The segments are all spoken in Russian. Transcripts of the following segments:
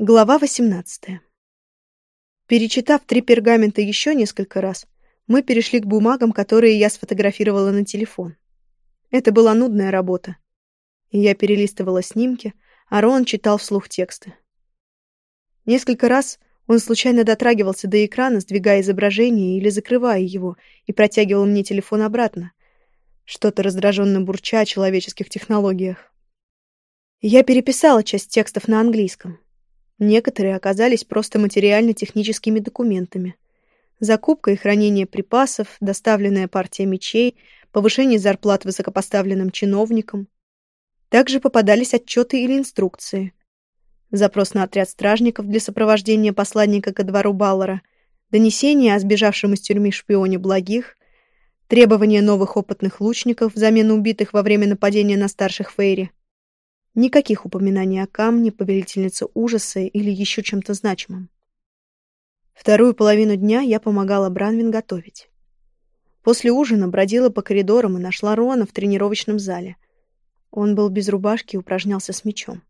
Глава 18. Перечитав три пергамента еще несколько раз, мы перешли к бумагам, которые я сфотографировала на телефон. Это была нудная работа. Я перелистывала снимки, а Рон читал вслух тексты. Несколько раз он случайно дотрагивался до экрана, сдвигая изображение или закрывая его, и протягивал мне телефон обратно, что-то раздраженно бурча о человеческих технологиях. Я переписала часть текстов на английском. Некоторые оказались просто материально-техническими документами. Закупка и хранение припасов, доставленная партия мечей, повышение зарплат высокопоставленным чиновникам. Также попадались отчеты или инструкции. Запрос на отряд стражников для сопровождения посланника ко двору Баллара, донесение о сбежавшем из тюрьмы шпионе благих, требования новых опытных лучников взамен убитых во время нападения на старших Фейри, Никаких упоминаний о камне, повелительнице ужаса или еще чем-то значимом. Вторую половину дня я помогала Бранвин готовить. После ужина бродила по коридорам и нашла Рона в тренировочном зале. Он был без рубашки и упражнялся с мечом.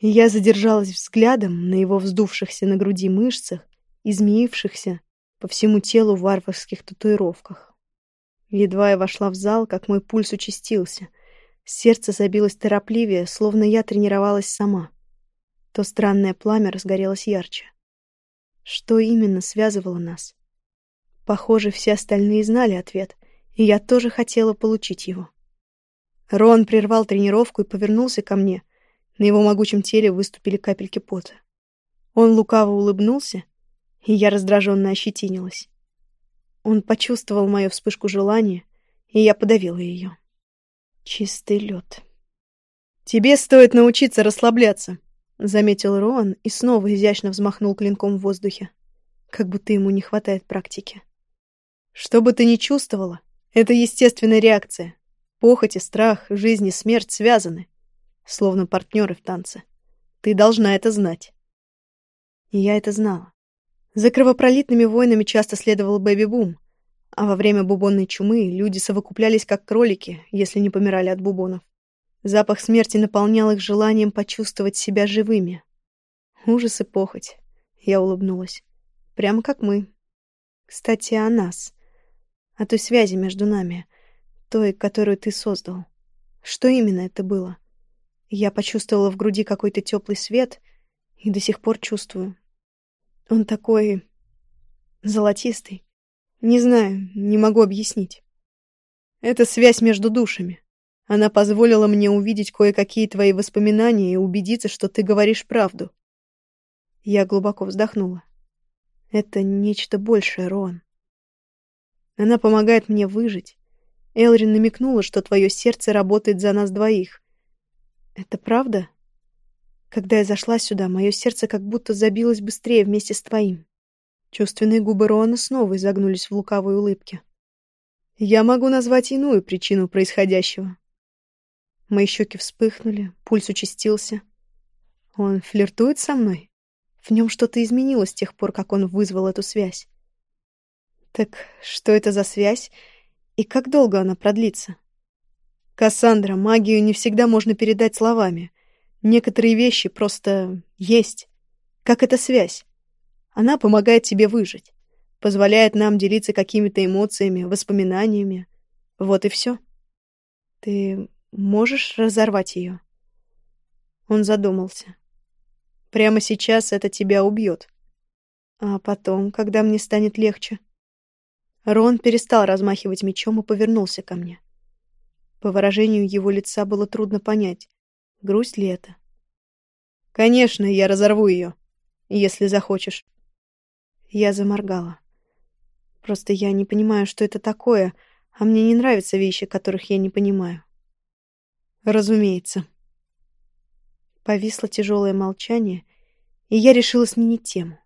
Я задержалась взглядом на его вздувшихся на груди мышцах, измеившихся по всему телу в варварских татуировках. Едва я вошла в зал, как мой пульс участился — Сердце забилось торопливее, словно я тренировалась сама. То странное пламя разгорелось ярче. Что именно связывало нас? Похоже, все остальные знали ответ, и я тоже хотела получить его. Рон прервал тренировку и повернулся ко мне. На его могучем теле выступили капельки пота. Он лукаво улыбнулся, и я раздраженно ощетинилась. Он почувствовал мою вспышку желания, и я подавила ее. Чистый лед. «Тебе стоит научиться расслабляться», — заметил Роан и снова изящно взмахнул клинком в воздухе. Как будто ему не хватает практики. «Что бы ты ни чувствовала, это естественная реакция. Похоть и страх, жизнь и смерть связаны, словно партнеры в танце. Ты должна это знать». И я это знала. За кровопролитными войнами часто следовал бэби-бум, а во время бубонной чумы люди совокуплялись как кролики, если не помирали от бубонов. Запах смерти наполнял их желанием почувствовать себя живыми. Ужас и похоть. Я улыбнулась. Прямо как мы. Кстати, о нас. О той связи между нами. Той, которую ты создал. Что именно это было? Я почувствовала в груди какой-то теплый свет и до сих пор чувствую. Он такой... золотистый. Не знаю, не могу объяснить. Это связь между душами. Она позволила мне увидеть кое-какие твои воспоминания и убедиться, что ты говоришь правду. Я глубоко вздохнула. Это нечто большее, Рон. Она помогает мне выжить. Элрин намекнула, что твое сердце работает за нас двоих. Это правда? Когда я зашла сюда, мое сердце как будто забилось быстрее вместе с твоим. Чувственные губы Роана снова изогнулись в лукавой улыбке. «Я могу назвать иную причину происходящего». Мои щеки вспыхнули, пульс участился. «Он флиртует со мной?» В нем что-то изменилось с тех пор, как он вызвал эту связь. Так что это за связь и как долго она продлится? Кассандра, магию не всегда можно передать словами. Некоторые вещи просто есть. Как эта связь? Она помогает тебе выжить, позволяет нам делиться какими-то эмоциями, воспоминаниями. Вот и все. Ты можешь разорвать ее? Он задумался. Прямо сейчас это тебя убьет. А потом, когда мне станет легче? Рон перестал размахивать мечом и повернулся ко мне. По выражению его лица было трудно понять, грусть ли это. «Конечно, я разорву ее, если захочешь. Я заморгала. Просто я не понимаю, что это такое, а мне не нравятся вещи, которых я не понимаю. Разумеется. Повисло тяжелое молчание, и я решила сменить тему.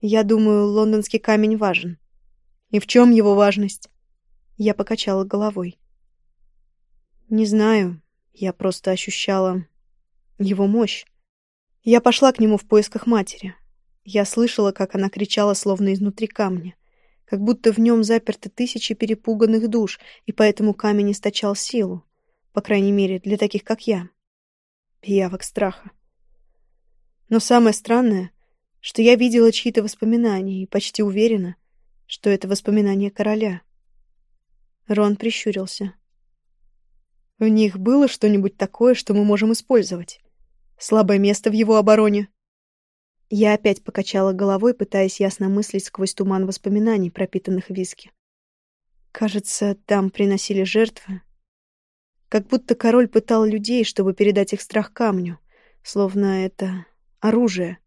Я думаю, лондонский камень важен. И в чем его важность? Я покачала головой. Не знаю, я просто ощущала его мощь. Я пошла к нему в поисках матери. Я слышала, как она кричала, словно изнутри камня. Как будто в нем заперты тысячи перепуганных душ, и поэтому камень источал силу. По крайней мере, для таких, как я. Пиявок страха. Но самое странное, что я видела чьи-то воспоминания и почти уверена, что это воспоминания короля. Рон прищурился. В них было что-нибудь такое, что мы можем использовать. Слабое место в его обороне. Я опять покачала головой, пытаясь ясно мыслить сквозь туман воспоминаний, пропитанных виски. Кажется, там приносили жертвы. Как будто король пытал людей, чтобы передать их страх камню, словно это оружие.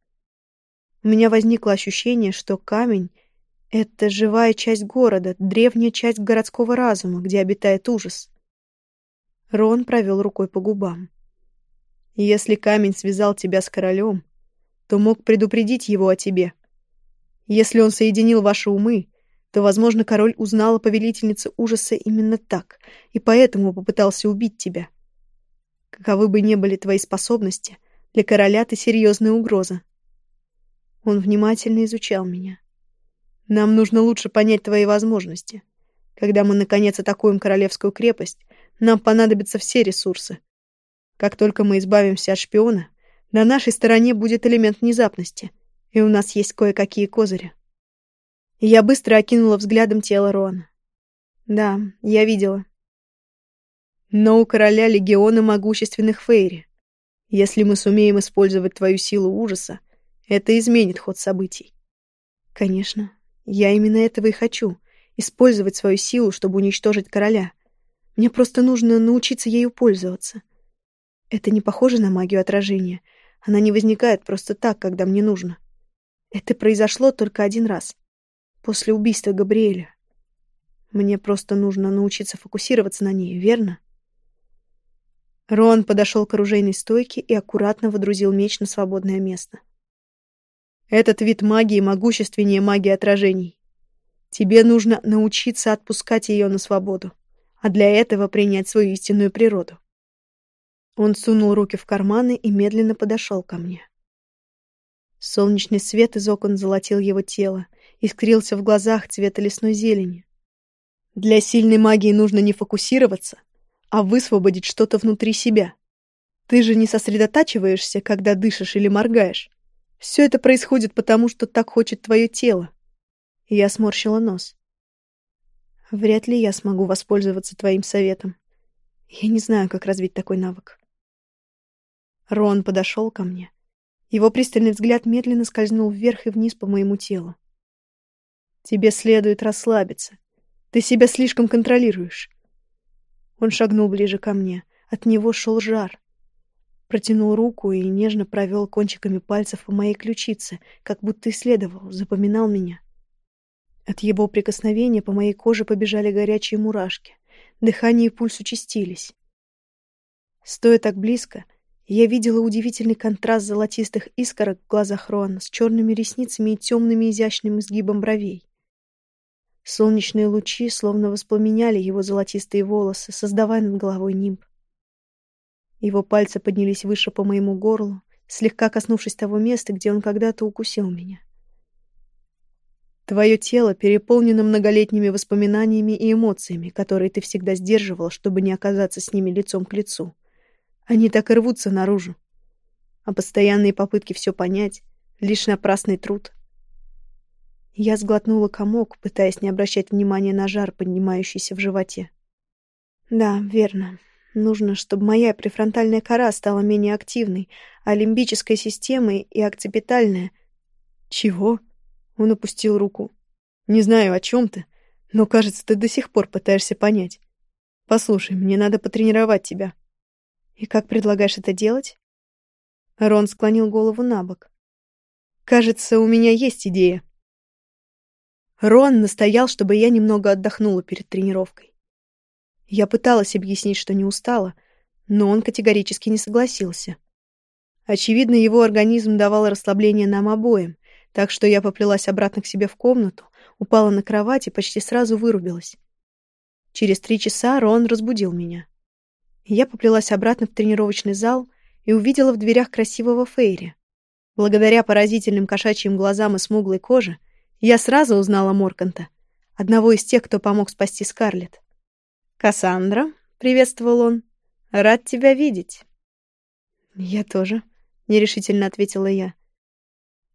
У меня возникло ощущение, что камень — это живая часть города, древняя часть городского разума, где обитает ужас. Рон провел рукой по губам. Если камень связал тебя с королем, то мог предупредить его о тебе. Если он соединил ваши умы, то, возможно, король узнал о повелительнице ужаса именно так, и поэтому попытался убить тебя. Каковы бы ни были твои способности, для короля ты серьезная угроза. Он внимательно изучал меня. Нам нужно лучше понять твои возможности. Когда мы, наконец, атакуем королевскую крепость, нам понадобятся все ресурсы. Как только мы избавимся от шпиона, на нашей стороне будет элемент внезапности, и у нас есть кое-какие козыри. Я быстро окинула взглядом тело Рона. Да, я видела. Но у короля легиона могущественных Фейри. Если мы сумеем использовать твою силу ужаса, это изменит ход событий. Конечно, я именно этого и хочу. Использовать свою силу, чтобы уничтожить короля. Мне просто нужно научиться ею пользоваться. Это не похоже на магию отражения. Она не возникает просто так, когда мне нужно. Это произошло только один раз. После убийства Габриэля. Мне просто нужно научиться фокусироваться на ней, верно? Рон подошел к оружейной стойке и аккуратно водрузил меч на свободное место. Этот вид магии могущественнее магии отражений. Тебе нужно научиться отпускать ее на свободу, а для этого принять свою истинную природу. Он сунул руки в карманы и медленно подошел ко мне. Солнечный свет из окон золотил его тело, искрился в глазах цвета лесной зелени. Для сильной магии нужно не фокусироваться, а высвободить что-то внутри себя. Ты же не сосредотачиваешься, когда дышишь или моргаешь. Все это происходит потому, что так хочет твое тело. я сморщила нос. Вряд ли я смогу воспользоваться твоим советом. Я не знаю, как развить такой навык. Рон подошел ко мне. Его пристальный взгляд медленно скользнул вверх и вниз по моему телу. Тебе следует расслабиться. Ты себя слишком контролируешь. Он шагнул ближе ко мне. От него шел жар. Протянул руку и нежно провел кончиками пальцев по моей ключице, как будто исследовал, запоминал меня. От его прикосновения по моей коже побежали горячие мурашки. Дыхание и пульс участились. Стоя так близко, я видела удивительный контраст золотистых искорок в глазах Рона с черными ресницами и темными изящным изгибом бровей. Солнечные лучи словно воспламеняли его золотистые волосы, создавая над головой нимб. Его пальцы поднялись выше по моему горлу, слегка коснувшись того места, где он когда-то укусил меня. Твое тело переполнено многолетними воспоминаниями и эмоциями, которые ты всегда сдерживала, чтобы не оказаться с ними лицом к лицу. Они так и рвутся наружу. А постоянные попытки все понять — лишь напрасный труд. Я сглотнула комок, пытаясь не обращать внимания на жар, поднимающийся в животе. Да, верно. Нужно, чтобы моя префронтальная кора стала менее активной, а лимбическая система и акцепитальная... Чего? Он опустил руку. Не знаю, о чем ты, но, кажется, ты до сих пор пытаешься понять. Послушай, мне надо потренировать тебя. И как предлагаешь это делать? Рон склонил голову на бок. Кажется, у меня есть идея. Рон настоял, чтобы я немного отдохнула перед тренировкой. Я пыталась объяснить, что не устала, но он категорически не согласился. Очевидно, его организм давал расслабление нам обоим, так что я поплелась обратно к себе в комнату, упала на кровать и почти сразу вырубилась. Через три часа Рон разбудил меня. Я поплелась обратно в тренировочный зал и увидела в дверях красивого Фейри. Благодаря поразительным кошачьим глазам и смуглой коже я сразу узнала Морканта, одного из тех, кто помог спасти Скарлетт. «Кассандра», — приветствовал он, — «рад тебя видеть». «Я тоже», — нерешительно ответила я.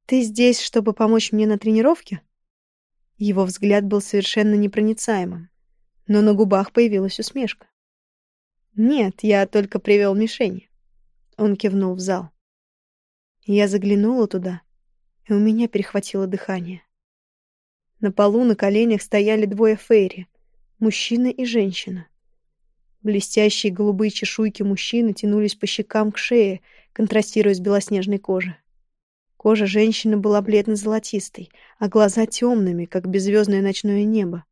Ты здесь, чтобы помочь мне на тренировке? Его взгляд был совершенно непроницаемым, но на губах появилась усмешка. Нет, я только привел мишени. Он кивнул в зал. Я заглянула туда, и у меня перехватило дыхание. На полу на коленях стояли двое фейри, мужчина и женщина. Блестящие голубые чешуйки мужчины тянулись по щекам к шее, контрастируя с белоснежной кожей. Кожа женщины была бледно-золотистой, а глаза темными, как беззвездное ночное небо.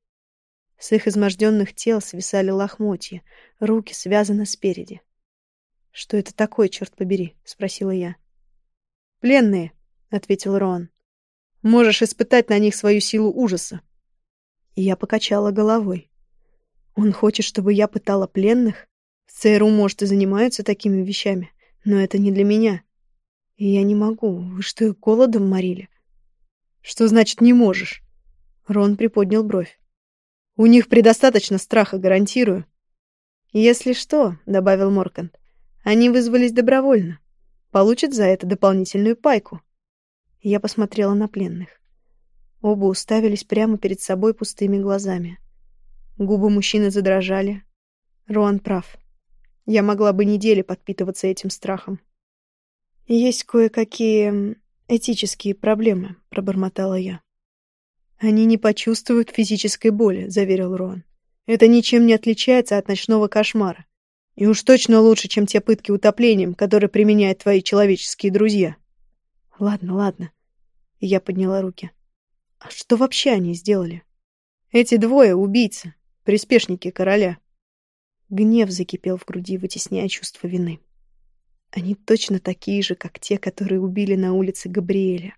С их изможденных тел свисали лохмотья, руки связаны спереди. «Что это такое, черт побери?» — спросила я. «Пленные», — ответил Роан. «Можешь испытать на них свою силу ужаса». И я покачала головой. Он хочет, чтобы я пытала пленных? В ЦРУ, может, и занимаются такими вещами, но это не для меня. Я не могу. Вы что, голодом морили? Что значит «не можешь»? Рон приподнял бровь. У них предостаточно страха, гарантирую. Если что, — добавил Моркант, — они вызвались добровольно. Получат за это дополнительную пайку. Я посмотрела на пленных. Оба уставились прямо перед собой пустыми глазами. Губы мужчины задрожали. Роан прав. Я могла бы недели подпитываться этим страхом. «Есть кое-какие этические проблемы», — пробормотала я. «Они не почувствуют физической боли», — заверил Роан. «Это ничем не отличается от ночного кошмара. И уж точно лучше, чем те пытки утоплением, которые применяют твои человеческие друзья». «Ладно, ладно». я подняла руки. «А что вообще они сделали?» «Эти двое — убийцы приспешники короля. Гнев закипел в груди, вытесняя чувство вины. Они точно такие же, как те, которые убили на улице Габриэля.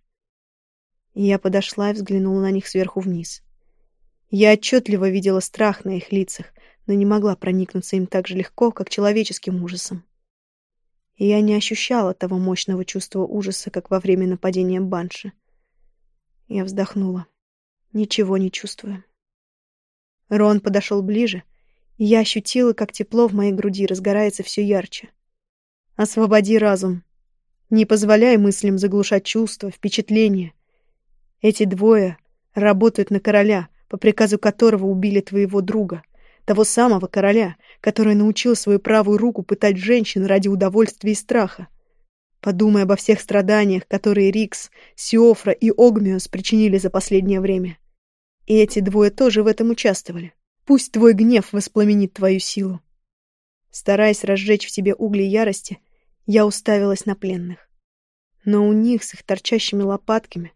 Я подошла и взглянула на них сверху вниз. Я отчетливо видела страх на их лицах, но не могла проникнуться им так же легко, как человеческим ужасом. Я не ощущала того мощного чувства ужаса, как во время нападения Банши. Я вздохнула. Ничего не чувствую. Рон подошел ближе, и я ощутила, как тепло в моей груди разгорается все ярче. Освободи разум. Не позволяй мыслям заглушать чувства, впечатления. Эти двое работают на короля, по приказу которого убили твоего друга, того самого короля, который научил свою правую руку пытать женщин ради удовольствия и страха. Подумай обо всех страданиях, которые Рикс, Сиофра и Огмиос причинили за последнее время. И эти двое тоже в этом участвовали. Пусть твой гнев воспламенит твою силу. Стараясь разжечь в себе угли ярости, я уставилась на пленных. Но у них с их торчащими лопатками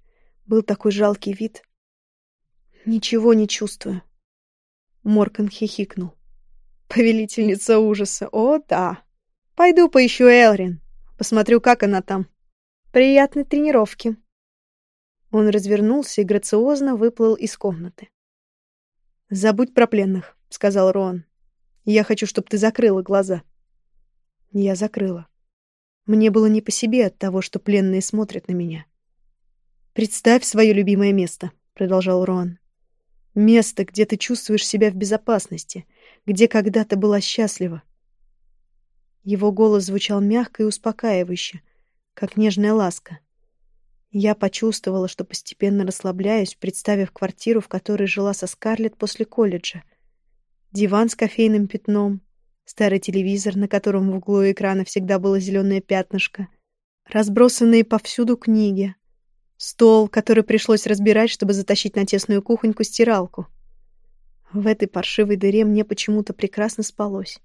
был такой жалкий вид. Ничего не чувствую. Моркан хихикнул. Повелительница ужаса. О, да. Пойду поищу Элрин. Посмотрю, как она там. Приятной тренировки. Он развернулся и грациозно выплыл из комнаты. «Забудь про пленных», — сказал Роан. «Я хочу, чтобы ты закрыла глаза». Я закрыла. Мне было не по себе от того, что пленные смотрят на меня. «Представь свое любимое место», — продолжал Роан. «Место, где ты чувствуешь себя в безопасности, где когда-то была счастлива». Его голос звучал мягко и успокаивающе, как нежная ласка. Я почувствовала, что постепенно расслабляюсь, представив квартиру, в которой жила со Скарлетт после колледжа. Диван с кофейным пятном, старый телевизор, на котором в углу экрана всегда было зеленое пятнышко, разбросанные повсюду книги, стол, который пришлось разбирать, чтобы затащить на тесную кухоньку стиралку. В этой паршивой дыре мне почему-то прекрасно спалось.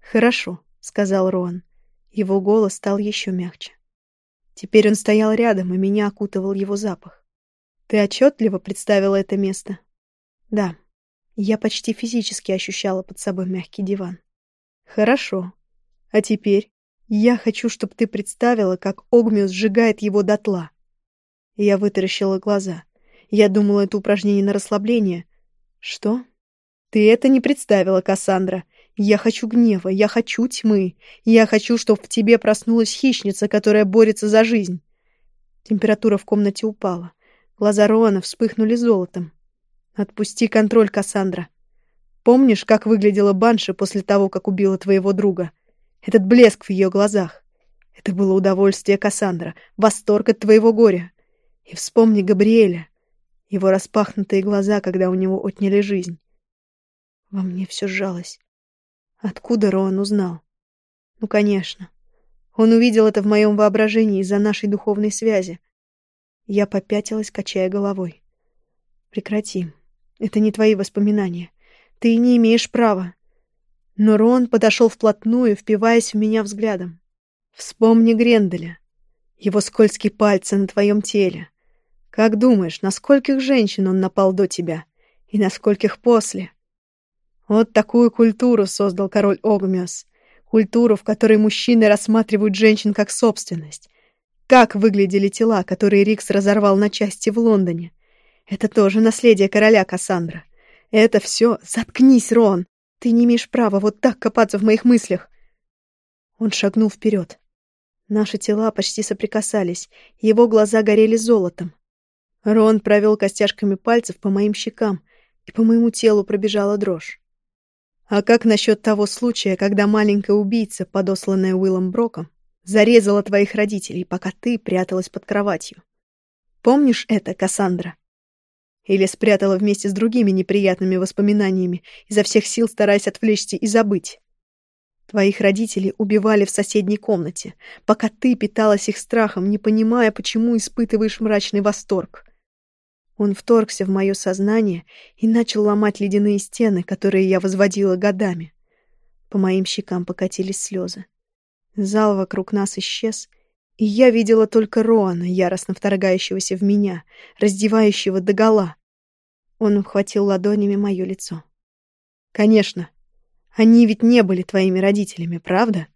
«Хорошо», — сказал Рон. Его голос стал еще мягче. Теперь он стоял рядом, и меня окутывал его запах. Ты отчетливо представила это место? Да. Я почти физически ощущала под собой мягкий диван. Хорошо. А теперь я хочу, чтобы ты представила, как Огмиус сжигает его дотла. Я вытаращила глаза. Я думала, это упражнение на расслабление. Что? Ты это не представила, Кассандра. Я хочу гнева, я хочу тьмы. Я хочу, чтобы в тебе проснулась хищница, которая борется за жизнь. Температура в комнате упала. Глаза Роана вспыхнули золотом. Отпусти контроль, Кассандра. Помнишь, как выглядела Банши после того, как убила твоего друга? Этот блеск в ее глазах. Это было удовольствие Кассандра, восторг от твоего горя. И вспомни Габриэля, его распахнутые глаза, когда у него отняли жизнь. Во мне все сжалось. Откуда Роан узнал? Ну, конечно. Он увидел это в моем воображении из-за нашей духовной связи. Я попятилась, качая головой. Прекрати. Это не твои воспоминания. Ты не имеешь права. Но Рон подошел вплотную, впиваясь в меня взглядом. Вспомни Гренделя. Его скользкие пальцы на твоем теле. Как думаешь, на скольких женщин он напал до тебя? И на скольких после? Вот такую культуру создал король Огмиос. Культуру, в которой мужчины рассматривают женщин как собственность. Как выглядели тела, которые Рикс разорвал на части в Лондоне? Это тоже наследие короля Кассандра. Это все... Заткнись, Рон! Ты не имеешь права вот так копаться в моих мыслях. Он шагнул вперед. Наши тела почти соприкасались, его глаза горели золотом. Рон провел костяшками пальцев по моим щекам, и по моему телу пробежала дрожь. А как насчет того случая, когда маленькая убийца, подосланная Уиллом Броком, зарезала твоих родителей, пока ты пряталась под кроватью? Помнишь это, Кассандра? Или спрятала вместе с другими неприятными воспоминаниями, изо всех сил стараясь отвлечься и забыть? Твоих родителей убивали в соседней комнате, пока ты питалась их страхом, не понимая, почему испытываешь мрачный восторг. Он вторгся в мое сознание и начал ломать ледяные стены, которые я возводила годами. По моим щекам покатились слезы. Зал вокруг нас исчез, и я видела только Роана, яростно вторгающегося в меня, раздевающего догола. Он ухватил ладонями мое лицо. «Конечно. Они ведь не были твоими родителями, правда?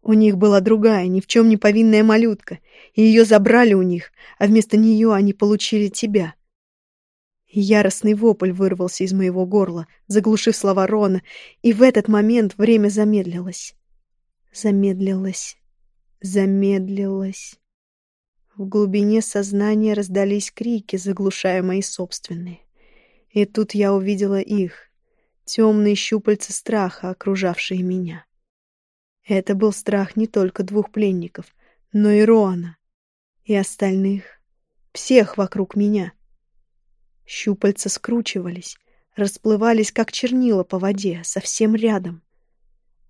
У них была другая, ни в чем не повинная малютка, и ее забрали у них, а вместо нее они получили тебя. Яростный вопль вырвался из моего горла, заглушив слова Рона, и в этот момент время замедлилось. Замедлилось. Замедлилось. В глубине сознания раздались крики, заглушая мои собственные. И тут я увидела их, темные щупальца страха, окружавшие меня. Это был страх не только двух пленников, но и Роана, и остальных, всех вокруг меня — Щупальца скручивались, расплывались, как чернила по воде, совсем рядом.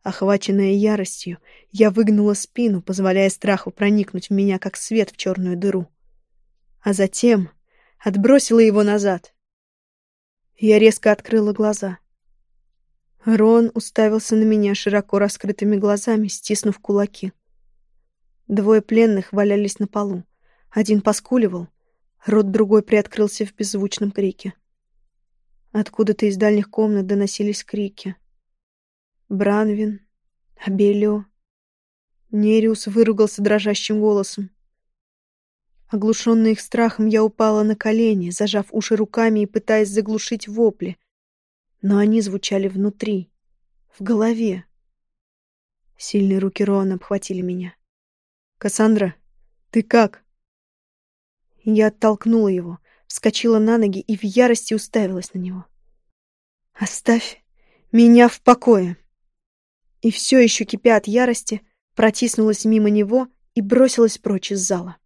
Охваченная яростью, я выгнула спину, позволяя страху проникнуть в меня, как свет в черную дыру. А затем отбросила его назад. Я резко открыла глаза. Рон уставился на меня широко раскрытыми глазами, стиснув кулаки. Двое пленных валялись на полу. Один поскуливал, Рот другой приоткрылся в беззвучном крике. Откуда-то из дальних комнат доносились крики. Бранвин, Абелио. Нериус выругался дрожащим голосом. Оглушенный их страхом, я упала на колени, зажав уши руками и пытаясь заглушить вопли. Но они звучали внутри, в голове. Сильные руки Роана обхватили меня. «Кассандра, ты как?» Я оттолкнула его, вскочила на ноги и в ярости уставилась на него. «Оставь меня в покое!» И все еще кипя от ярости, протиснулась мимо него и бросилась прочь из зала.